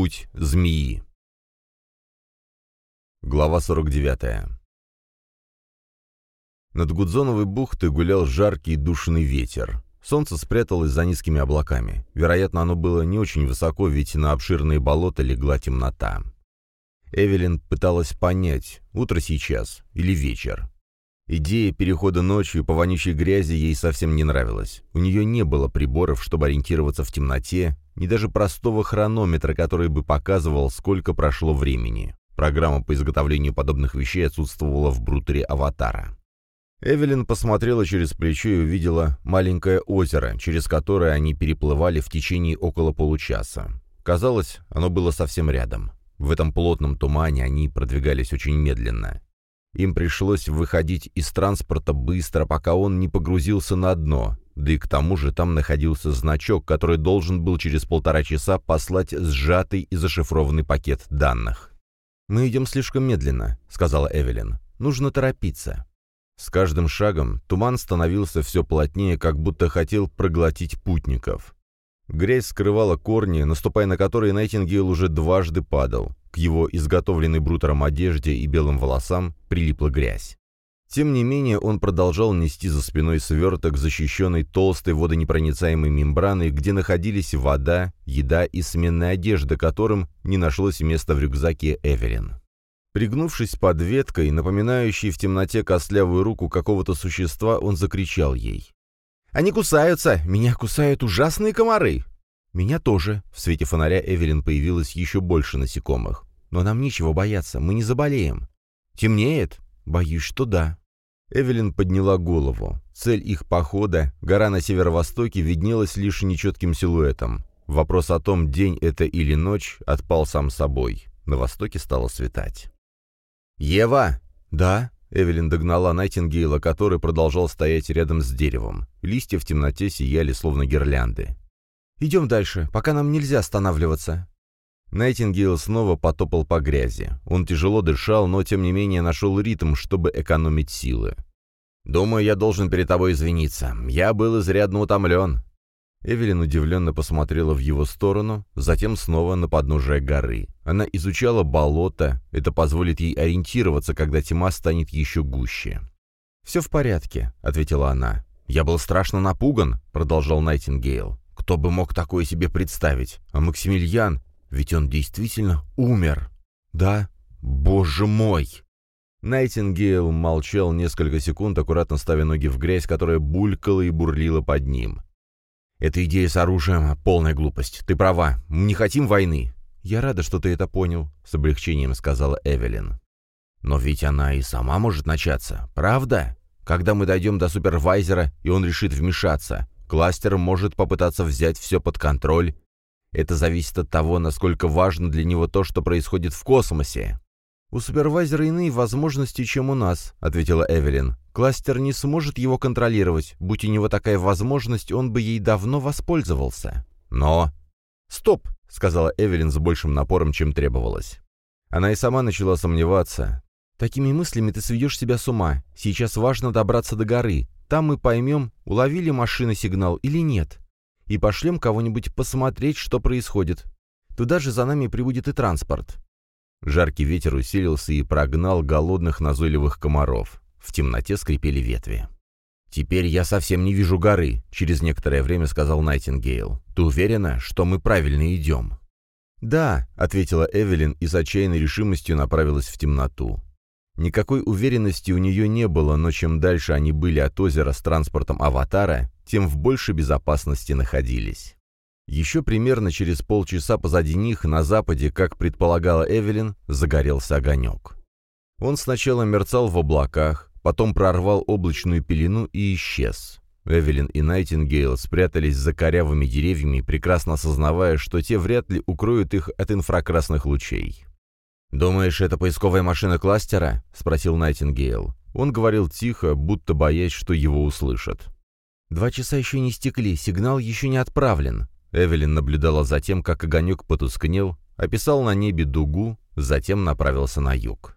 Путь змеи. Глава 49. Над Гудзоновой бухтой гулял жаркий душный ветер. Солнце спряталось за низкими облаками. Вероятно, оно было не очень высоко, ведь на обширные болота легла темнота. Эвелин пыталась понять, утро сейчас или вечер. Идея перехода ночью по вонючей грязи ей совсем не нравилась. У нее не было приборов, чтобы ориентироваться в темноте, ни даже простого хронометра, который бы показывал, сколько прошло времени. Программа по изготовлению подобных вещей отсутствовала в брутере «Аватара». Эвелин посмотрела через плечо и увидела маленькое озеро, через которое они переплывали в течение около получаса. Казалось, оно было совсем рядом. В этом плотном тумане они продвигались очень медленно. Им пришлось выходить из транспорта быстро, пока он не погрузился на дно, да и к тому же там находился значок, который должен был через полтора часа послать сжатый и зашифрованный пакет данных. «Мы идем слишком медленно», — сказала Эвелин. «Нужно торопиться». С каждым шагом туман становился все плотнее, как будто хотел проглотить путников. Грязь скрывала корни, наступая на которые Найтингейл уже дважды падал. К его изготовленной брутером одежде и белым волосам прилипла грязь. Тем не менее, он продолжал нести за спиной сверток, защищенный толстой водонепроницаемой мембраной, где находились вода, еда и сменная одежда, которым не нашлось места в рюкзаке Эверин. Пригнувшись под веткой, напоминающей в темноте костлявую руку какого-то существа, он закричал ей. «Они кусаются! Меня кусают ужасные комары!» «Меня тоже». В свете фонаря Эвелин появилось еще больше насекомых. «Но нам нечего бояться, мы не заболеем». «Темнеет?» «Боюсь, что да». Эвелин подняла голову. Цель их похода, гора на северо-востоке, виднелась лишь нечетким силуэтом. Вопрос о том, день это или ночь, отпал сам собой. На востоке стало светать. «Ева!» «Да?» Эвелин догнала Найтингейла, который продолжал стоять рядом с деревом. Листья в темноте сияли, словно гирлянды. «Идем дальше, пока нам нельзя останавливаться». Найтингейл снова потопал по грязи. Он тяжело дышал, но тем не менее нашел ритм, чтобы экономить силы. «Думаю, я должен перед тобой извиниться. Я был изрядно утомлен». Эвелин удивленно посмотрела в его сторону, затем снова на подножие горы. Она изучала болото, это позволит ей ориентироваться, когда тьма станет еще гуще. «Все в порядке», — ответила она. «Я был страшно напуган», — продолжал Найтингейл. Кто бы мог такое себе представить? А Максимилиан, ведь он действительно умер. Да? Боже мой! Найтингейл молчал несколько секунд, аккуратно ставя ноги в грязь, которая булькала и бурлила под ним. «Эта идея с оружием — полная глупость. Ты права. Мы не хотим войны». «Я рада, что ты это понял», — с облегчением сказала Эвелин. «Но ведь она и сама может начаться, правда? Когда мы дойдем до супервайзера, и он решит вмешаться, Кластер может попытаться взять все под контроль. Это зависит от того, насколько важно для него то, что происходит в космосе. «У супервайзера иные возможности, чем у нас», — ответила Эвелин. «Кластер не сможет его контролировать. Будь у него такая возможность, он бы ей давно воспользовался». «Но...» «Стоп!» — сказала Эвелин с большим напором, чем требовалось. Она и сама начала сомневаться. «Такими мыслями ты сведешь себя с ума. Сейчас важно добраться до горы. Там мы поймем, уловили машины сигнал или нет. И пошлем кого-нибудь посмотреть, что происходит. Туда же за нами прибудет и транспорт». Жаркий ветер усилился и прогнал голодных назойливых комаров. В темноте скрипели ветви. «Теперь я совсем не вижу горы», — через некоторое время сказал Найтингейл. «Ты уверена, что мы правильно идем?» «Да», — ответила Эвелин и с отчаянной решимостью направилась в темноту. Никакой уверенности у нее не было, но чем дальше они были от озера с транспортом «Аватара», тем в большей безопасности находились. Еще примерно через полчаса позади них, на западе, как предполагала Эвелин, загорелся огонек. Он сначала мерцал в облаках, потом прорвал облачную пелену и исчез. Эвелин и Найтингейл спрятались за корявыми деревьями, прекрасно осознавая, что те вряд ли укроют их от инфракрасных лучей. «Думаешь, это поисковая машина кластера?» — спросил Найтингейл. Он говорил тихо, будто боясь, что его услышат. «Два часа еще не стекли, сигнал еще не отправлен». Эвелин наблюдала за тем, как огонек потускнел, описал на небе дугу, затем направился на юг.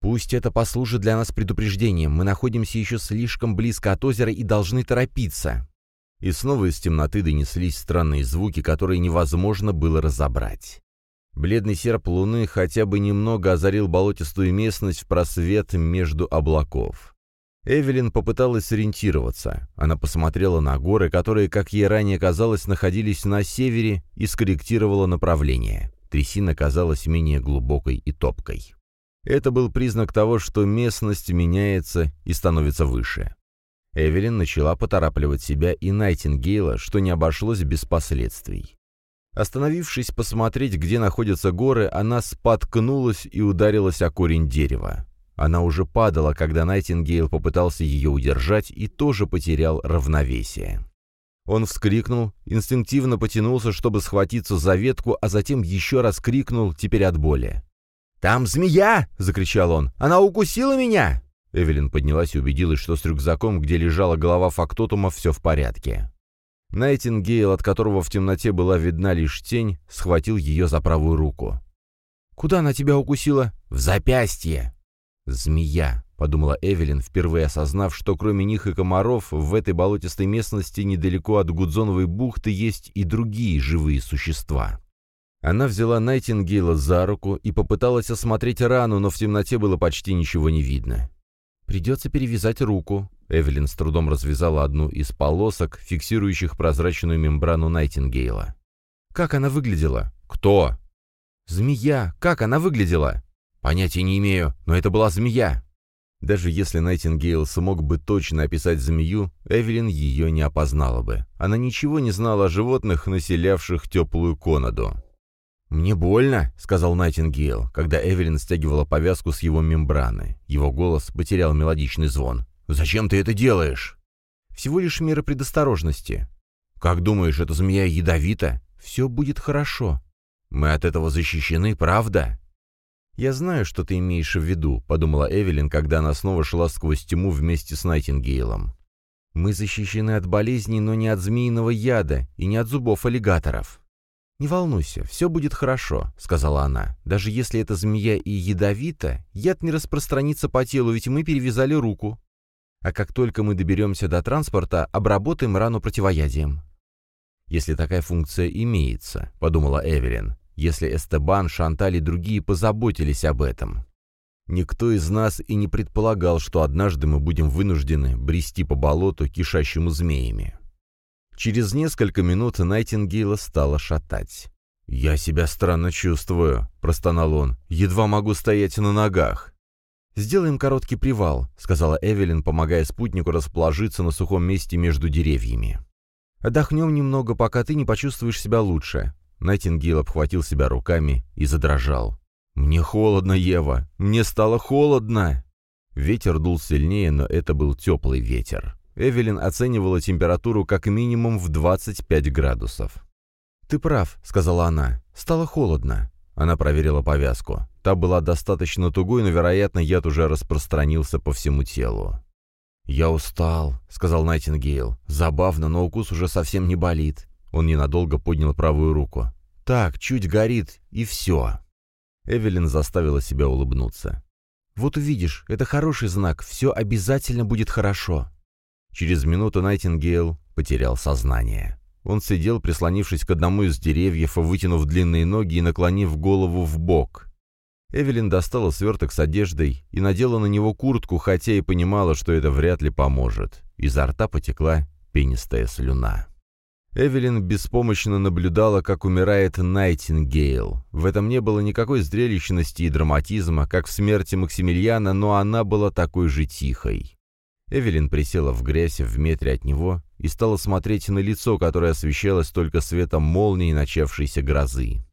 «Пусть это послужит для нас предупреждением. Мы находимся еще слишком близко от озера и должны торопиться». И снова из темноты донеслись странные звуки, которые невозможно было разобрать. Бледный серп луны хотя бы немного озарил болотистую местность в просвет между облаков. Эвелин попыталась сориентироваться. Она посмотрела на горы, которые, как ей ранее казалось, находились на севере, и скорректировала направление. Трясина казалась менее глубокой и топкой. Это был признак того, что местность меняется и становится выше. Эвелин начала поторапливать себя и Найтингейла, что не обошлось без последствий. Остановившись посмотреть, где находятся горы, она споткнулась и ударилась о корень дерева. Она уже падала, когда Найтингейл попытался ее удержать и тоже потерял равновесие. Он вскрикнул, инстинктивно потянулся, чтобы схватиться за ветку, а затем еще раз крикнул, теперь от боли. «Там змея!» — закричал он. «Она укусила меня!» Эвелин поднялась и убедилась, что с рюкзаком, где лежала голова фактотума, все в порядке. Найтингейл, от которого в темноте была видна лишь тень, схватил ее за правую руку. «Куда она тебя укусила?» «В запястье!» «Змея», — подумала Эвелин, впервые осознав, что кроме них и комаров в этой болотистой местности недалеко от Гудзоновой бухты есть и другие живые существа. Она взяла Найтингейла за руку и попыталась осмотреть рану, но в темноте было почти ничего не видно. «Придется перевязать руку». Эвелин с трудом развязала одну из полосок, фиксирующих прозрачную мембрану Найтингейла. «Как она выглядела?» «Кто?» «Змея. Как она выглядела?» «Понятия не имею, но это была змея». Даже если Найтингейл смог бы точно описать змею, Эвелин ее не опознала бы. Она ничего не знала о животных, населявших теплую Конаду. «Мне больно», — сказал Найтингейл, когда Эвелин стягивала повязку с его мембраны. Его голос потерял мелодичный звон. «Зачем ты это делаешь?» «Всего лишь мера предосторожности». «Как думаешь, эта змея ядовита?» «Все будет хорошо». «Мы от этого защищены, правда?» «Я знаю, что ты имеешь в виду», — подумала Эвелин, когда она снова шла сквозь тьму вместе с Найтингейлом. «Мы защищены от болезней, но не от змеиного яда и не от зубов аллигаторов». «Не волнуйся, все будет хорошо», — сказала она. «Даже если эта змея и ядовита, яд не распространится по телу, ведь мы перевязали руку. А как только мы доберемся до транспорта, обработаем рану противоядием». «Если такая функция имеется», — подумала Эвелин если Эстебан, Шанталь и другие позаботились об этом. Никто из нас и не предполагал, что однажды мы будем вынуждены брести по болоту, кишащему змеями. Через несколько минут Найтингейла стала шатать. «Я себя странно чувствую», — простонал он. «Едва могу стоять на ногах». «Сделаем короткий привал», — сказала Эвелин, помогая спутнику расположиться на сухом месте между деревьями. «Отдохнем немного, пока ты не почувствуешь себя лучше. Найтингейл обхватил себя руками и задрожал. «Мне холодно, Ева! Мне стало холодно!» Ветер дул сильнее, но это был теплый ветер. Эвелин оценивала температуру как минимум в 25 градусов. «Ты прав», — сказала она. «Стало холодно». Она проверила повязку. Та была достаточно тугой, но, вероятно, яд уже распространился по всему телу. «Я устал», — сказал Найтингейл. «Забавно, но укус уже совсем не болит. Он ненадолго поднял правую руку. «Так, чуть горит, и все». Эвелин заставила себя улыбнуться. «Вот увидишь, это хороший знак, все обязательно будет хорошо». Через минуту Найтингейл потерял сознание. Он сидел, прислонившись к одному из деревьев, вытянув длинные ноги и наклонив голову в бок. Эвелин достала сверток с одеждой и надела на него куртку, хотя и понимала, что это вряд ли поможет. Изо рта потекла пенистая слюна. Эвелин беспомощно наблюдала, как умирает Найтингейл. В этом не было никакой зрелищности и драматизма, как в смерти Максимилиана, но она была такой же тихой. Эвелин присела в грязь в метре от него и стала смотреть на лицо, которое освещалось только светом молнии начавшейся грозы.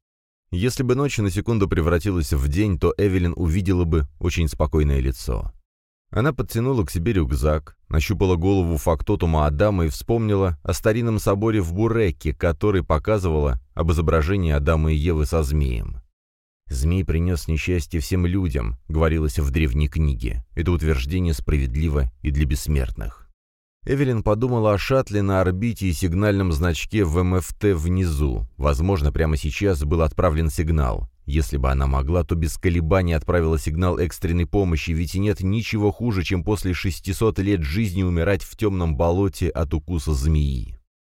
Если бы ночь на секунду превратилась в день, то Эвелин увидела бы очень спокойное лицо. Она подтянула к себе рюкзак, нащупала голову фактотума Адама и вспомнила о старинном соборе в Буреке, который показывала об изображении Адама и Евы со змеем. «Змей принес несчастье всем людям», — говорилось в древней книге. Это утверждение справедливо и для бессмертных. Эвелин подумала о шаттле на орбите и сигнальном значке в МФТ внизу. Возможно, прямо сейчас был отправлен сигнал. Если бы она могла, то без колебаний отправила сигнал экстренной помощи, ведь и нет ничего хуже, чем после 600 лет жизни умирать в темном болоте от укуса змеи.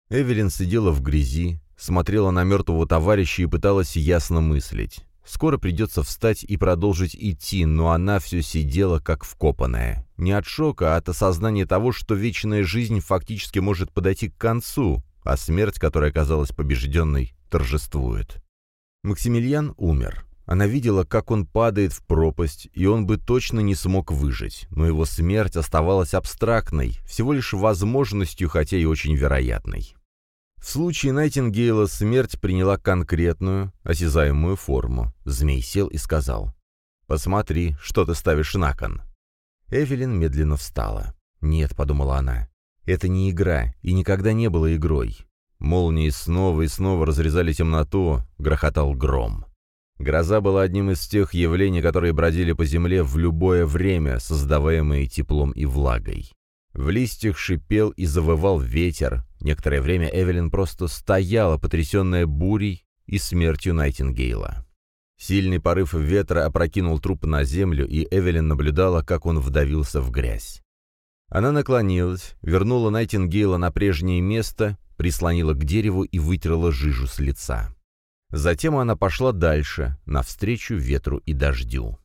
Эвелин сидела в грязи, смотрела на мертвого товарища и пыталась ясно мыслить. Скоро придется встать и продолжить идти, но она все сидела как вкопанная. Не от шока, а от осознания того, что вечная жизнь фактически может подойти к концу, а смерть, которая казалась побежденной, торжествует. Максимилиан умер. Она видела, как он падает в пропасть, и он бы точно не смог выжить, но его смерть оставалась абстрактной, всего лишь возможностью, хотя и очень вероятной. В случае Найтингейла смерть приняла конкретную, осязаемую форму. Змей сел и сказал, «Посмотри, что ты ставишь на кон». Эвелин медленно встала. «Нет», — подумала она, — «это не игра и никогда не было игрой». Молнии снова и снова разрезали темноту, грохотал гром. Гроза была одним из тех явлений, которые бродили по земле в любое время, создаваемые теплом и влагой. В листьях шипел и завывал ветер. Некоторое время Эвелин просто стояла, потрясенная бурей и смертью Найтингейла. Сильный порыв ветра опрокинул труп на землю, и Эвелин наблюдала, как он вдавился в грязь. Она наклонилась, вернула Найтингейла на прежнее место, прислонила к дереву и вытерла жижу с лица. Затем она пошла дальше, навстречу ветру и дождю.